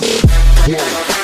one.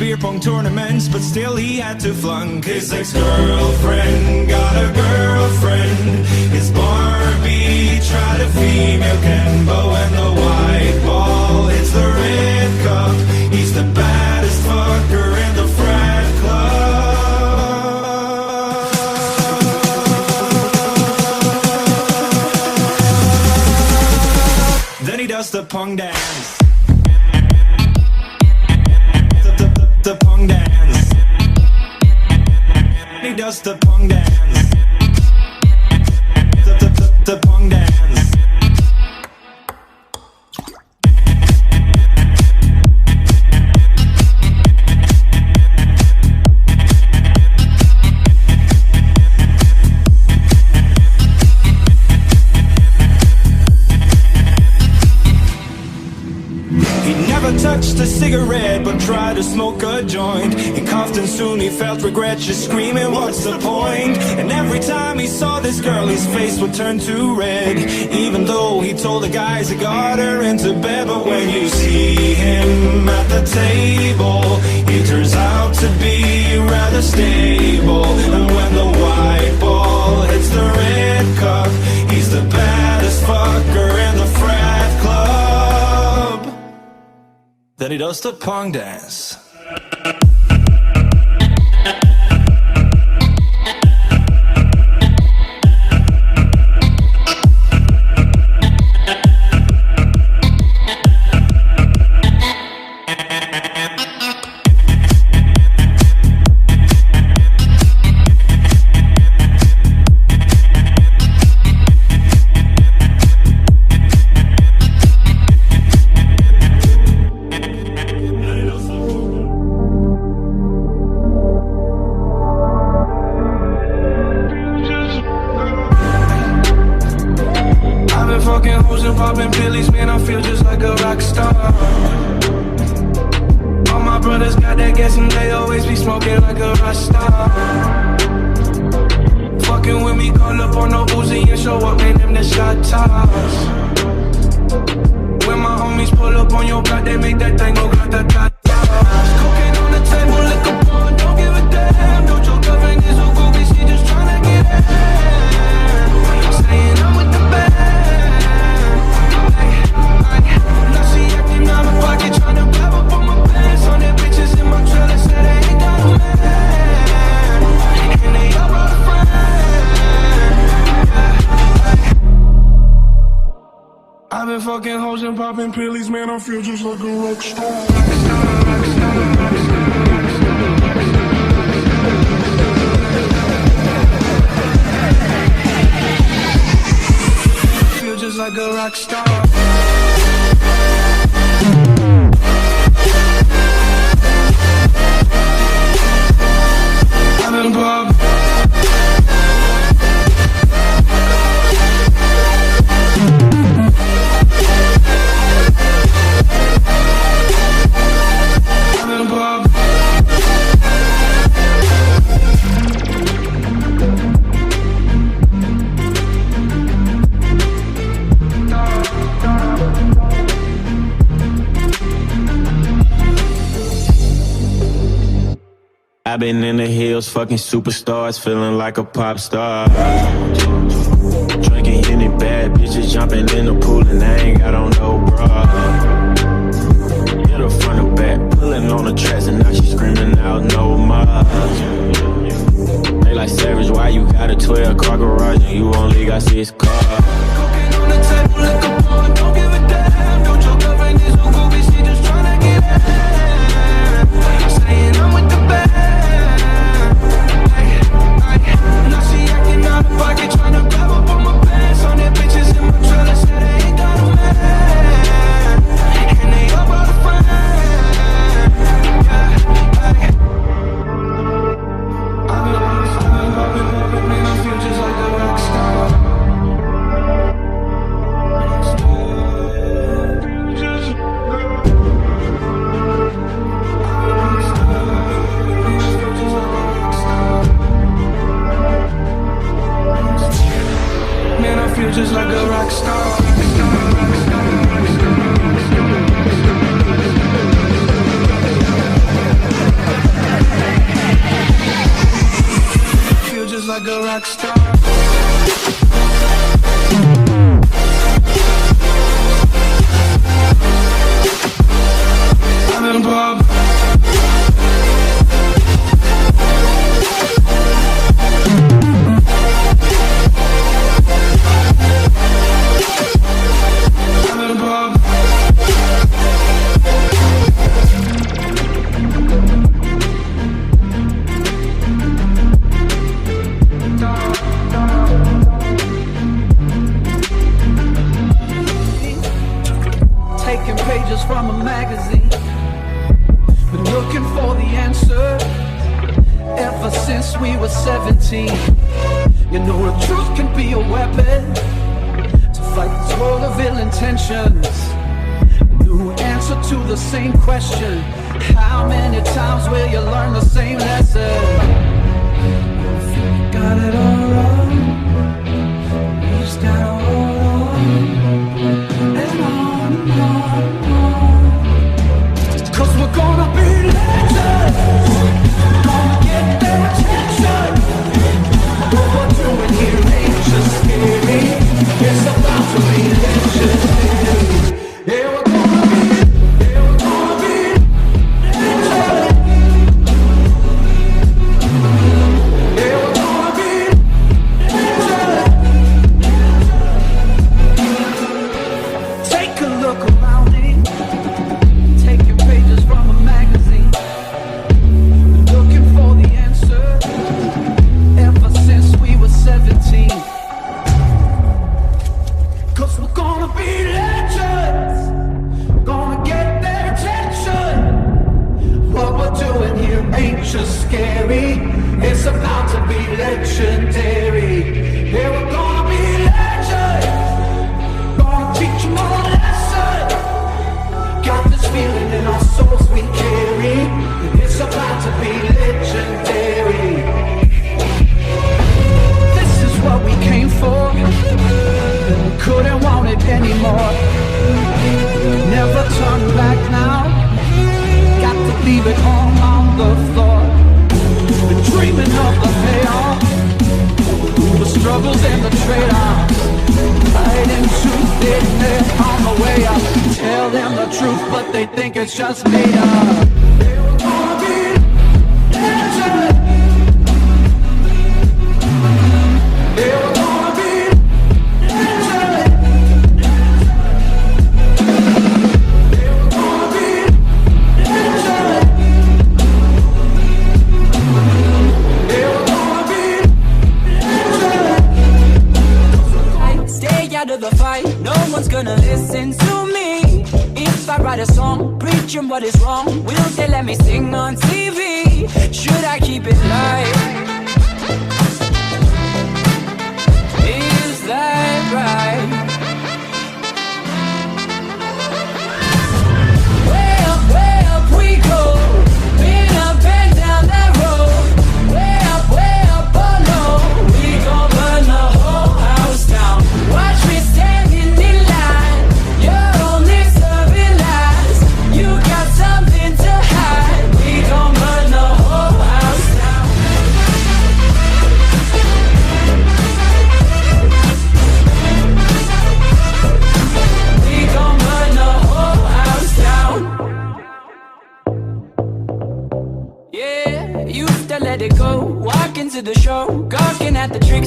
Beer pong tournaments, but still he had to flunk. His ex-girlfriend got a girlfriend. His Barbie tried a female Ken, but when the white ball hits the red cup, he's the baddest fucker in the frat club. Then he does the pong dance. The tried to smoke a joint. He coughed and soon he felt regret, just screaming, What's the point? And every time he saw this girl, his face would turn to red. Even though he told the guys he got her into bed, but when you see him at the table, he turns out to be rather stable. And when the white ball hits the red cup, he's the baddest he does the pong dance. Feel just like a rock star. Feel just like a rock star. Fucking superstars, feeling like a pop star. Drinking any bad bitches, jumping in the pool, and I ain't got on no bra. Hit her front or back, pulling on the tracks, and now she screaming out no more. They like savage, why you got a 12 car garage and you only got six cars? You know the truth can be a weapon to fight the swirl of ill intentions. A new answer to the same question. How many times will you learn the same lesson? Got it all wrong. You just gotta. it's just made up.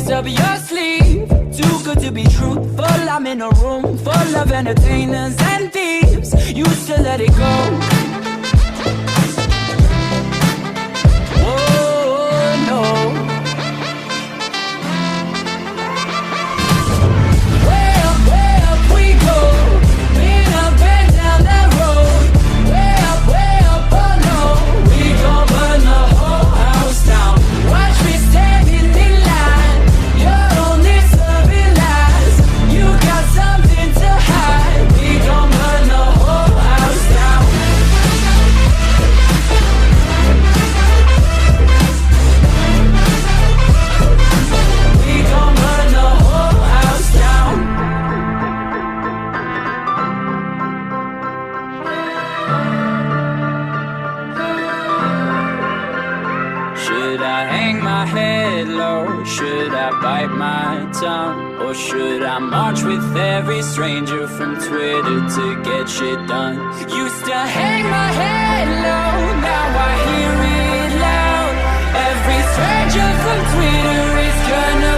ace up your sleeve. Too good to be truthful. I'm in a room full of entertainers and thieves. You should let it go. with every stranger from Twitter to get shit done. Used to hang my head low, now I hear it loud. Every stranger from Twitter is gonna.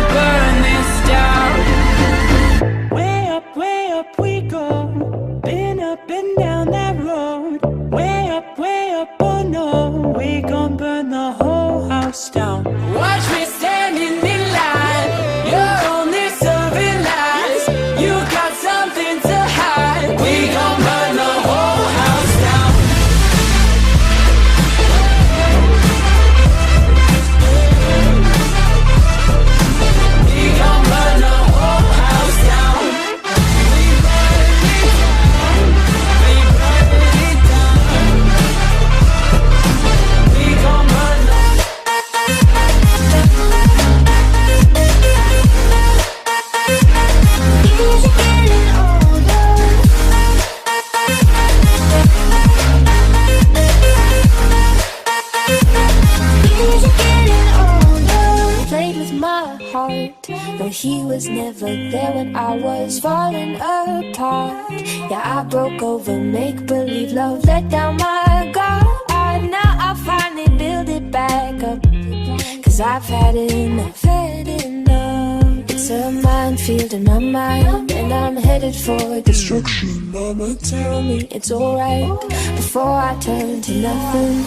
Nothing.